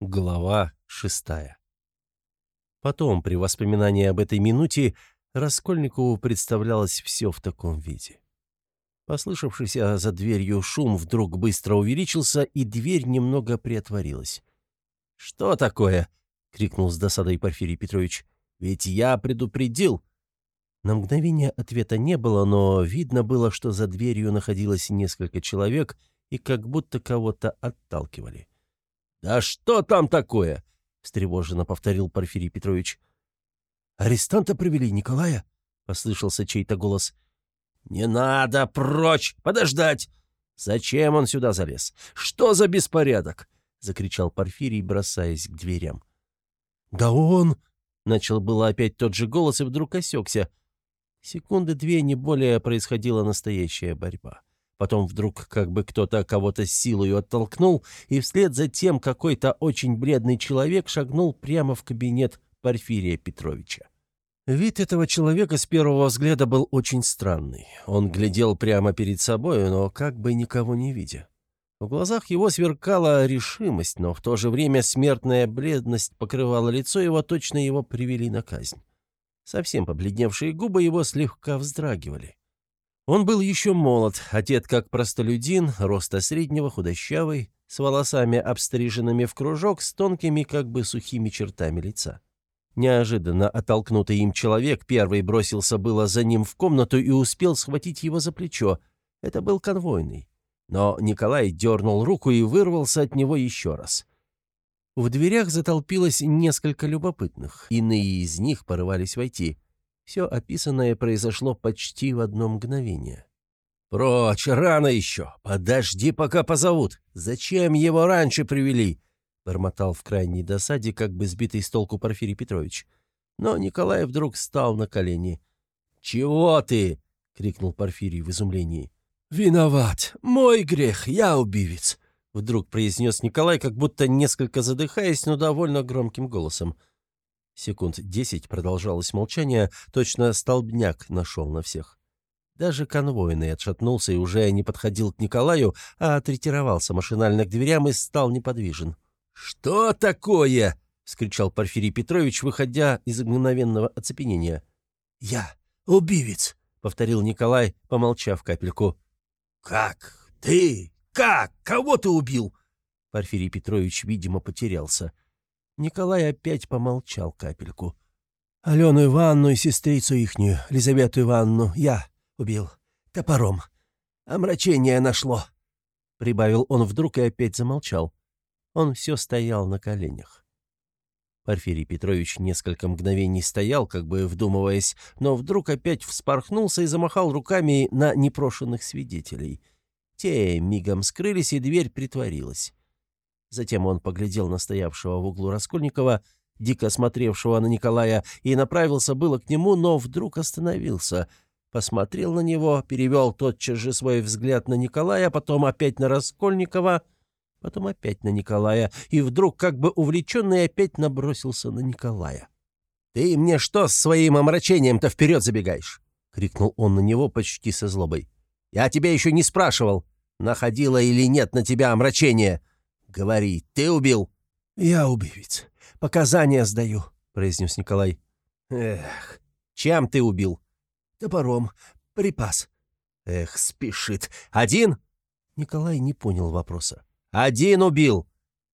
Глава шестая. Потом, при воспоминании об этой минуте, Раскольникову представлялось все в таком виде. Послышавшийся за дверью шум вдруг быстро увеличился, и дверь немного приотворилась. «Что такое?» — крикнул с досадой Порфирий Петрович. «Ведь я предупредил!» На мгновение ответа не было, но видно было, что за дверью находилось несколько человек и как будто кого-то отталкивали. «Да что там такое?» — встревоженно повторил Порфирий Петрович. «Арестанта привели, Николая?» — послышался чей-то голос. «Не надо, прочь! Подождать! Зачем он сюда залез? Что за беспорядок?» — закричал Порфирий, бросаясь к дверям. «Да он...» — начал было опять тот же голос и вдруг осекся. Секунды две, не более, происходила настоящая борьба. Потом вдруг как бы кто-то кого-то силою оттолкнул, и вслед за тем какой-то очень бледный человек шагнул прямо в кабинет Порфирия Петровича. Вид этого человека с первого взгляда был очень странный. Он глядел прямо перед собой, но как бы никого не видя. В глазах его сверкала решимость, но в то же время смертная бледность покрывала лицо его, точно его привели на казнь. Совсем побледневшие губы его слегка вздрагивали. Он был еще молод, одет как простолюдин, роста среднего, худощавый, с волосами обстриженными в кружок, с тонкими, как бы сухими чертами лица. Неожиданно оттолкнутый им человек первый бросился было за ним в комнату и успел схватить его за плечо. Это был конвойный. Но Николай дернул руку и вырвался от него еще раз. В дверях затолпилось несколько любопытных. Иные из них порывались войти. Все описанное произошло почти в одно мгновение. «Прочь, рано еще! Подожди, пока позовут! Зачем его раньше привели?» — бормотал в крайней досаде, как бы сбитый с толку Порфирий Петрович. Но Николай вдруг встал на колени. «Чего ты?» — крикнул Порфирий в изумлении. «Виноват! Мой грех! Я убивец!» — вдруг произнес Николай, как будто несколько задыхаясь, но довольно громким голосом. Секунд десять продолжалось молчание, точно столбняк нашел на всех. Даже конвойный отшатнулся и уже не подходил к Николаю, а отретировался машинально к дверям и стал неподвижен. «Что такое?» — скричал Порфирий Петрович, выходя из мгновенного оцепенения. «Я убивец», — повторил Николай, помолчав капельку. «Как? Ты? Как? Кого ты убил?» Порфирий Петрович, видимо, потерялся. Николай опять помолчал капельку. «Алену Ивановну и сестрицу ихнюю, Лизавету Ивановну, я убил. Топором. Омрачение нашло». Прибавил он вдруг и опять замолчал. Он все стоял на коленях. Порфирий Петрович несколько мгновений стоял, как бы вдумываясь, но вдруг опять вспорхнулся и замахал руками на непрошенных свидетелей. Те мигом скрылись, и дверь притворилась. Затем он поглядел на стоявшего в углу Раскольникова, дико смотревшего на Николая, и направился было к нему, но вдруг остановился. Посмотрел на него, перевел тотчас же свой взгляд на Николая, потом опять на Раскольникова, потом опять на Николая, и вдруг, как бы увлеченный, опять набросился на Николая. «Ты мне что с своим омрачением-то вперед забегаешь?» — крикнул он на него почти со злобой. «Я тебя еще не спрашивал, находило или нет на тебя омрачение. «Говори, ты убил?» «Я убивец. Показания сдаю», — произнес Николай. «Эх, чем ты убил?» «Топором. Припас». «Эх, спешит. Один?» Николай не понял вопроса. «Один убил?»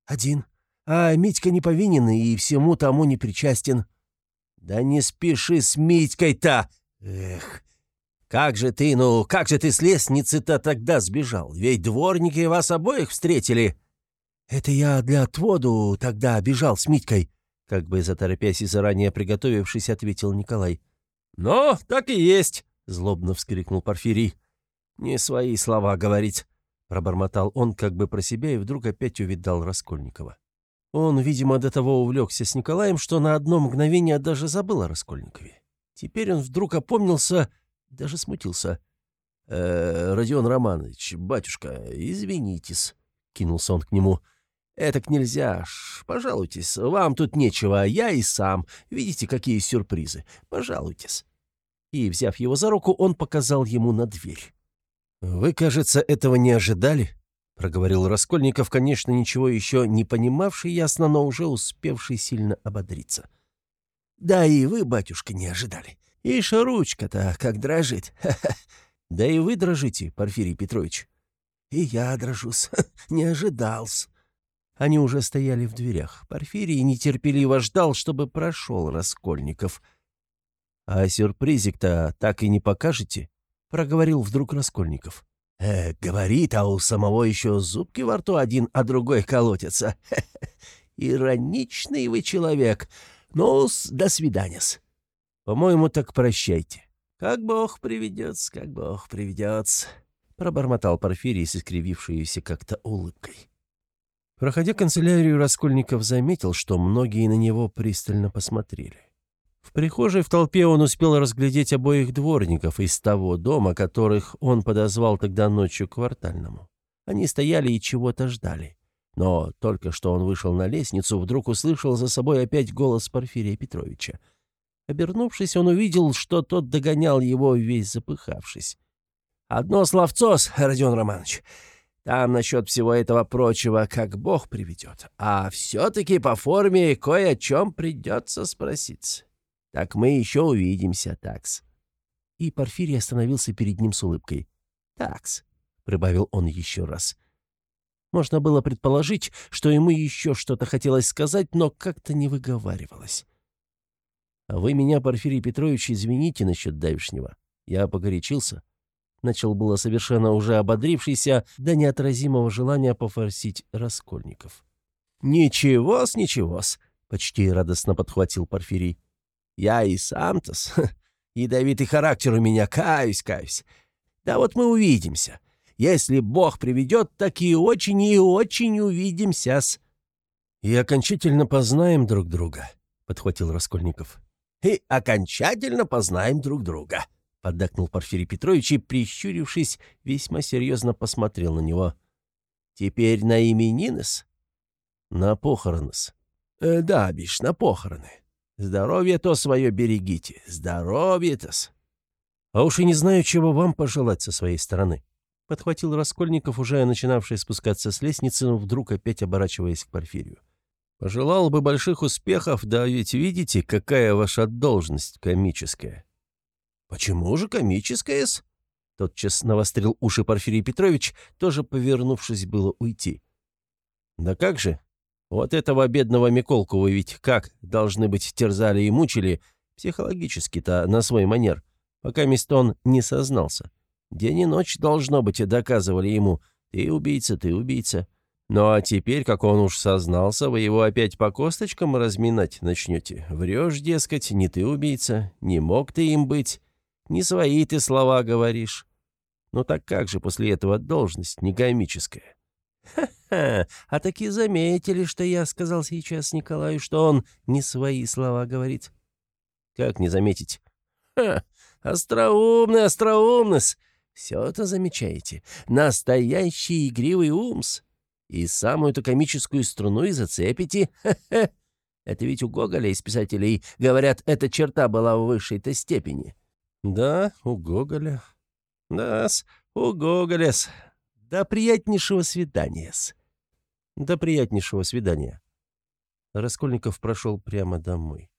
«Один. А Митька не повинен и всему тому не причастен». «Да не спеши с Митькой-то! Эх!» «Как же ты, ну, как же ты с лестницы-то тогда сбежал? Ведь дворники вас обоих встретили!» «Это я для отводу тогда бежал с Митькой», — как бы заторопясь и заранее приготовившись, ответил Николай. «Ну, так и есть», — злобно вскрикнул Порфирий. «Не свои слова говорить», — пробормотал он как бы про себя и вдруг опять увидал Раскольникова. Он, видимо, до того увлекся с Николаем, что на одно мгновение даже забыл о Раскольникове. Теперь он вдруг опомнился, даже смутился. «Э, «Родион Романович, батюшка, извинитесь», — кинулся он к нему, — «Этак нельзя ж. Пожалуйтесь, вам тут нечего, а я и сам. Видите, какие сюрпризы. Пожалуйтесь». И, взяв его за руку, он показал ему на дверь. «Вы, кажется, этого не ожидали?» — проговорил Раскольников, конечно, ничего еще не понимавший ясно, но уже успевший сильно ободриться. «Да и вы, батюшка, не ожидали. Ишь, ручка-то как дрожит. Да и вы дрожите, Порфирий Петрович». «И я дрожусь. Не ожидался». Они уже стояли в дверях. Порфирий нетерпеливо ждал, чтобы прошел Раскольников. «А сюрпризик-то так и не покажете?» — проговорил вдруг Раскольников. Э, говорит, а у самого еще зубки во рту один, а другой колотятся. Ироничный вы человек. ну до свидания-с. По-моему, так прощайте. Как Бог приведется, как Бог приведется. Пробормотал Порфирий с искривившейся как-то улыбкой. Проходя канцелярию, Раскольников заметил, что многие на него пристально посмотрели. В прихожей в толпе он успел разглядеть обоих дворников из того дома, которых он подозвал тогда ночью к квартальному. Они стояли и чего-то ждали. Но только что он вышел на лестницу, вдруг услышал за собой опять голос Порфирия Петровича. Обернувшись, он увидел, что тот догонял его, весь запыхавшись. «Одно словцо, Родион Романович. Там насчет всего этого прочего, как Бог приведет. А все-таки по форме кое о чем придется спроситься». Так мы еще увидимся, такс». И Порфирий остановился перед ним с улыбкой. «Такс», — прибавил он еще раз. Можно было предположить, что ему еще что-то хотелось сказать, но как-то не выговаривалось. «А вы меня, Порфирий Петрович, извините насчет давешнего. Я погорячился». Начал было совершенно уже ободрившийся до неотразимого желания пофорсить Раскольников. «Ничего-с, ничего-с», — почти радостно подхватил Порфирий. Я и сам-то, ядовитый характер у меня, каюсь, каюсь. Да вот мы увидимся. Если Бог приведет, так и очень и очень увидимся-с. И окончательно познаем друг друга, — подхватил Раскольников. И окончательно познаем друг друга, — поддакнул Порфирий Петрович и, прищурившись, весьма серьезно посмотрел на него. Теперь на именинес? На похоронес. Э, да, бишь, на похороны. Здоровье-то свое берегите. Здоровье-то-с. А уж и не знаю, чего вам пожелать со своей стороны. Подхватил Раскольников, уже начинавший спускаться с лестницы, но вдруг опять оборачиваясь к Порфирию. Пожелал бы больших успехов, да ведь видите, какая ваша должность комическая. Почему же комическая-с? Тотчас навострил уши Порфирий Петрович, тоже повернувшись было уйти. Да как же, вот этого бедного Миколку вы ведь как должны быть терзали и мучили, психологически-то на свой манер, пока Мистон не сознался. День и ночь, должно быть, доказывали ему, ты убийца, ты убийца. Ну а теперь, как он уж сознался, вы его опять по косточкам разминать начнете. Врешь, дескать, не ты убийца, не мог ты им быть, не свои ты слова говоришь. Ну так как же после этого должность не комическая? «Ха-ха! А таки заметили, что я сказал сейчас Николаю, что он не свои слова говорит». «Как не заметить?» «Ха! Остроумный, остроумность! Все это замечаете. Настоящий игривый умс. И самую-то комическую струну и зацепите. Ха-ха! Это ведь у Гоголя из писателей, говорят, эта черта была в высшей-то степени». «Да, у Гоголя». «Да-с, у Гоголя-с. До приятнейшего свидания-с». «До приятнейшего свидания». Раскольников прошел прямо домой.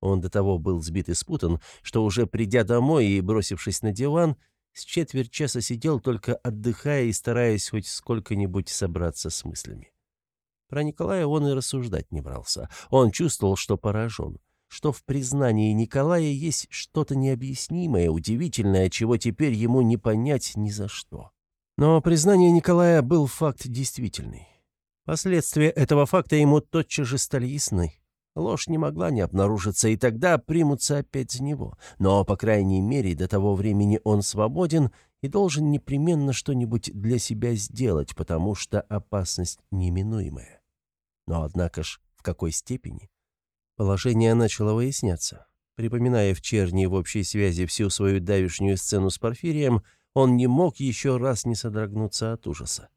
Он до того был сбит и спутан, что уже придя домой и бросившись на диван, с четверть часа сидел, только отдыхая и стараясь хоть сколько-нибудь собраться с мыслями. Про Николая он и рассуждать не брался. Он чувствовал, что поражен, что в признании Николая есть что-то необъяснимое, удивительное, чего теперь ему не понять ни за что. Но признание Николая был факт действительный. Последствия этого факта ему тотчас же стали ясны. Ложь не могла не обнаружиться, и тогда примутся опять за него. Но, по крайней мере, до того времени он свободен и должен непременно что-нибудь для себя сделать, потому что опасность неминуемая. Но, однако ж, в какой степени? Положение начало выясняться. Припоминая в черни в общей связи всю свою давишнюю сцену с Порфирием, он не мог еще раз не содрогнуться от ужаса.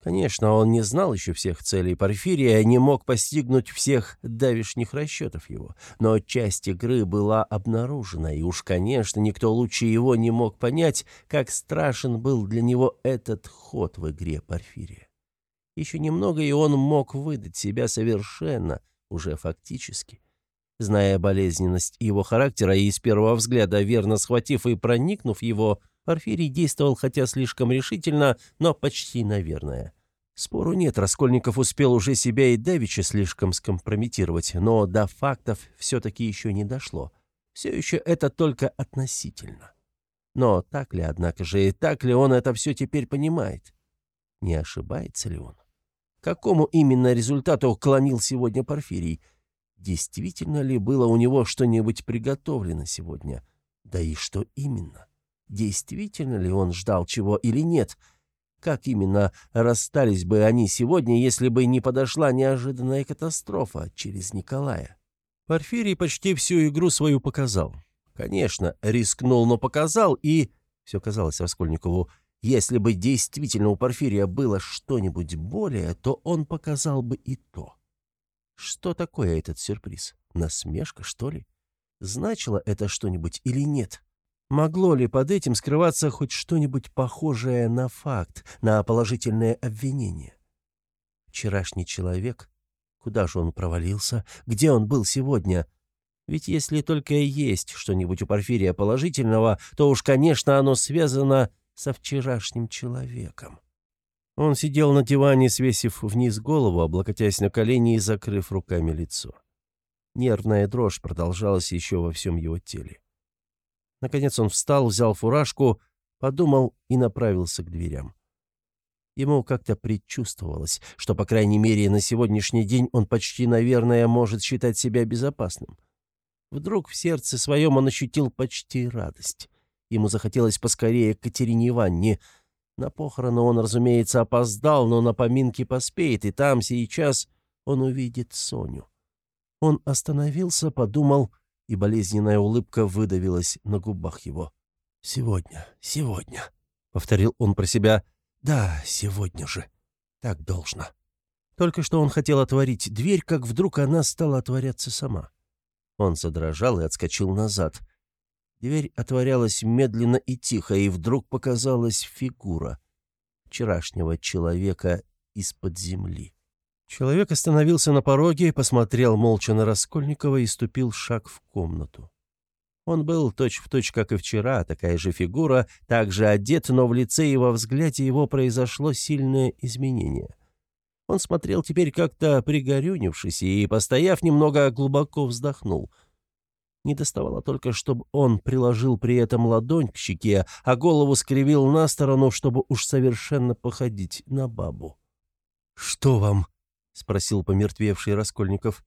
Конечно, он не знал еще всех целей Порфирия, не мог постигнуть всех давишних расчетов его, но часть игры была обнаружена, и уж, конечно, никто лучше его не мог понять, как страшен был для него этот ход в игре Порфирия. Еще немного, и он мог выдать себя совершенно, уже фактически. Зная болезненность его характера и с первого взгляда верно схватив и проникнув его, Порфирий действовал хотя слишком решительно, но почти наверное. Спору нет, Раскольников успел уже себя и Давича слишком скомпрометировать, но до фактов все-таки еще не дошло. Все еще это только относительно. Но так ли, однако же, и так ли он это все теперь понимает? Не ошибается ли он? Какому именно результату клонил сегодня Порфирий? Действительно ли было у него что-нибудь приготовлено сегодня? Да и что именно? Действительно ли он ждал чего или нет? Как именно расстались бы они сегодня, если бы не подошла неожиданная катастрофа через Николая? Порфирий почти всю игру свою показал. Конечно, рискнул, но показал, и... Все казалось Раскольникову, если бы действительно у Порфирия было что-нибудь более, то он показал бы и то. Что такое этот сюрприз? Насмешка, что ли? Значило это что-нибудь или нет? Могло ли под этим скрываться хоть что-нибудь похожее на факт, на положительное обвинение? Вчерашний человек? Куда же он провалился? Где он был сегодня? Ведь если только есть что-нибудь у Порфирия положительного, то уж, конечно, оно связано со вчерашним человеком. Он сидел на диване, свесив вниз голову, облокотясь на колени и закрыв руками лицо. Нервная дрожь продолжалась еще во всем его теле. Наконец он встал, взял фуражку, подумал и направился к дверям. Ему как-то предчувствовалось, что, по крайней мере, на сегодняшний день он почти, наверное, может считать себя безопасным. Вдруг в сердце своем он ощутил почти радость. Ему захотелось поскорее к Катерине Ивановне. На похороны он, разумеется, опоздал, но на поминки поспеет, и там сейчас он увидит Соню. Он остановился, подумал — и болезненная улыбка выдавилась на губах его. «Сегодня, сегодня», — повторил он про себя. «Да, сегодня же. Так должно». Только что он хотел отворить дверь, как вдруг она стала отворяться сама. Он задрожал и отскочил назад. Дверь отворялась медленно и тихо, и вдруг показалась фигура вчерашнего человека из-под земли. Человек остановился на пороге, посмотрел молча на Раскольникова и ступил шаг в комнату. Он был точь-в-точь, точь, как и вчера, такая же фигура, также одет, но в лице и во взгляде его произошло сильное изменение. Он смотрел теперь как-то пригорюнившись и, постояв немного, глубоко вздохнул. Не доставало только, чтобы он приложил при этом ладонь к щеке, а голову скривил на сторону, чтобы уж совершенно походить на бабу. «Что вам?» — спросил помертвевший Раскольников.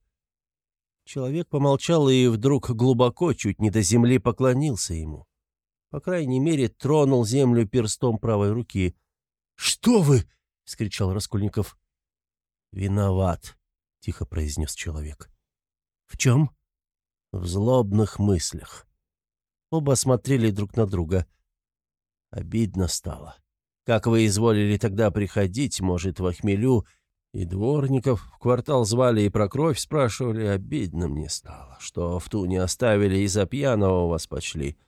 Человек помолчал и вдруг глубоко, чуть не до земли, поклонился ему. По крайней мере, тронул землю перстом правой руки. «Что вы?» — вскричал Раскольников. «Виноват», — тихо произнес человек. «В чем?» «В злобных мыслях». Оба смотрели друг на друга. Обидно стало. Как вы изволили тогда приходить, может, в охмелю, и дворников в квартал звали и про кровь спрашивали, обидно мне стало, что в ту не оставили и за пьяного вас почли.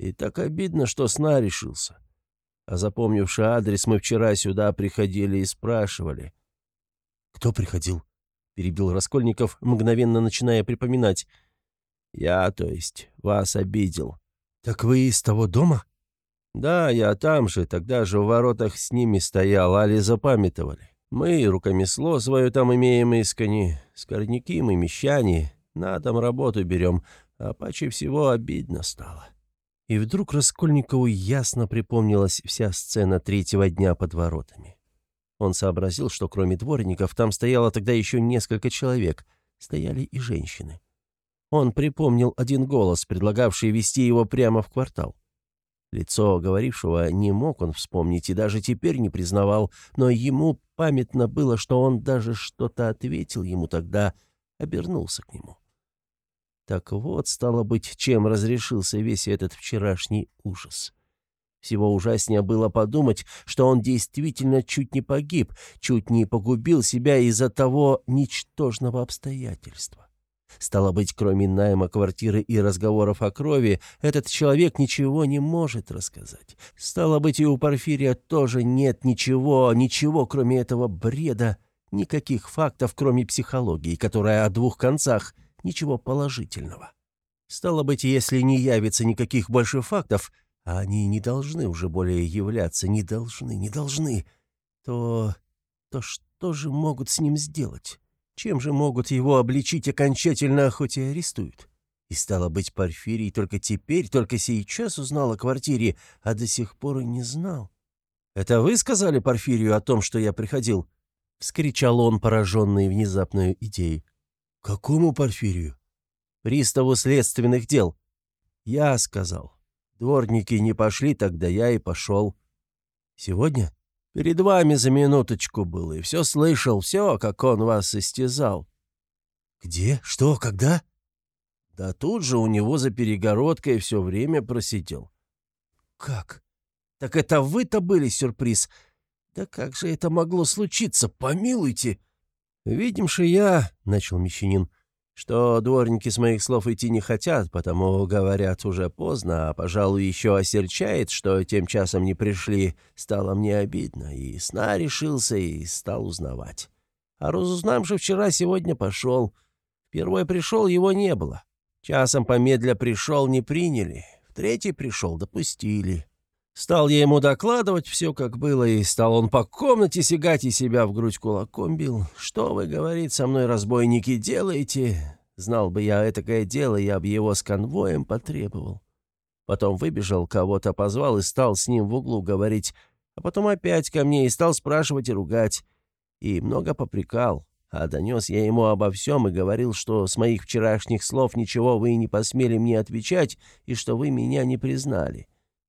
И так обидно, что сна решился. А запомнивший адрес, мы вчера сюда приходили и спрашивали. «Кто приходил?» — перебил Раскольников, мгновенно начиная припоминать. «Я, то есть, вас обидел». «Так вы из того дома?» «Да, я там же, тогда же в воротах с ними стоял, али запамятовали. Мы рукомесло свое там имеем искони, скорняки мы мещане, на дом работу берем, а паче всего обидно стало». И вдруг Раскольникову ясно припомнилась вся сцена третьего дня под воротами. Он сообразил, что кроме дворников там стояло тогда еще несколько человек, стояли и женщины. Он припомнил один голос, предлагавший вести его прямо в квартал. Лицо говорившего не мог он вспомнить и даже теперь не признавал, но ему памятно было, что он даже что-то ответил ему тогда, обернулся к нему. Так вот, стало быть, чем разрешился весь этот вчерашний ужас. Всего ужаснее было подумать, что он действительно чуть не погиб, чуть не погубил себя из-за того ничтожного обстоятельства. Стало быть, кроме найма квартиры и разговоров о крови, этот человек ничего не может рассказать. Стало быть, и у Порфирия тоже нет ничего, ничего, кроме этого бреда, никаких фактов, кроме психологии, которая о двух концах, ничего положительного. Стало быть, если не явится никаких больше фактов, а они не должны уже более являться, не должны, не должны, то... то что же могут с ним сделать? Чем же могут его обличить окончательно, хоть и арестуют? И стало быть, Порфирий только теперь, только сейчас узнал о квартире, а до сих пор и не знал. «Это вы сказали Порфирию о том, что я приходил?» — вскричал он, пораженный внезапной идеей. «Какому Порфирию?» «Приставу следственных дел». «Я сказал. Дворники не пошли, тогда я и пошел». «Сегодня?» Перед вами за минуточку был, и все слышал, все, как он вас истязал». «Где? Что? Когда?» «Да тут же у него за перегородкой все время просидел». «Как? Так это вы-то были сюрприз? Да как же это могло случиться? Помилуйте!» «Видимши я», — начал Мещанин, что дворники с моих слов идти не хотят, потому говорят уже поздно, а, пожалуй, еще осерчает, что тем часом не пришли, стало мне обидно, и сна решился и стал узнавать. А разузнавши вчера, сегодня пошел. Впервые пришел, его не было. Часом помедля пришел, не приняли. В третий пришел, допустили. Стал я ему докладывать все, как было, и стал он по комнате сигать и себя в грудь кулаком бил. «Что вы, — говорит, — со мной, разбойники, делаете? Знал бы я этакое дело, я бы его с конвоем потребовал». Потом выбежал, кого-то позвал и стал с ним в углу говорить, а потом опять ко мне и стал спрашивать и ругать. И много попрекал, а донес я ему обо всем и говорил, что с моих вчерашних слов ничего вы не посмели мне отвечать и что вы меня не признали.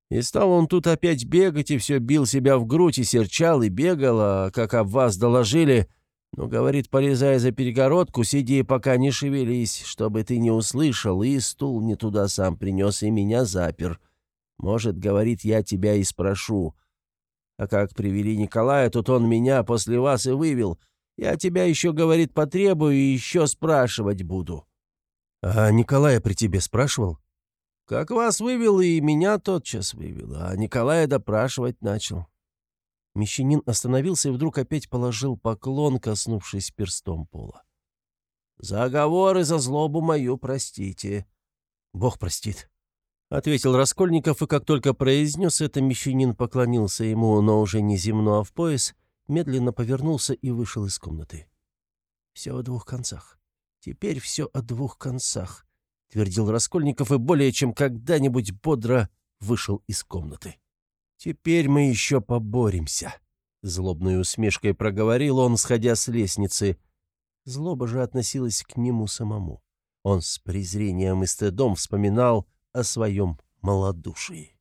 И стал он тут опять бегать, и все бил себя в грудь, и серчал, и бегал, а как об вас доложили... Ну, говорит, полезай за перегородку, сиди, пока не шевелись, чтобы ты не услышал, и стул не туда сам принес, и меня запер. Может, говорит, я тебя и спрошу. А как привели Николая, тут он меня после вас и вывел. Я тебя еще, говорит, потребую и еще спрашивать буду. А Николая при тебе спрашивал? Как вас вывел, и меня тотчас вывел, а Николая допрашивать начал. Мещанин остановился и вдруг опять положил поклон, коснувшись перстом пола. «Заговоры за злобу мою простите». «Бог простит», — ответил Раскольников, и как только произнес это, Мещанин поклонился ему, но уже не земно, а в пояс, медленно повернулся и вышел из комнаты. «Все о двух концах. Теперь все о двух концах. — твердил Раскольников и более чем когда-нибудь бодро вышел из комнаты. «Теперь мы еще поборемся», — злобной усмешкой проговорил он, сходя с лестницы. Злоба же относилась к нему самому. Он с презрением и стыдом вспоминал о своем малодушии.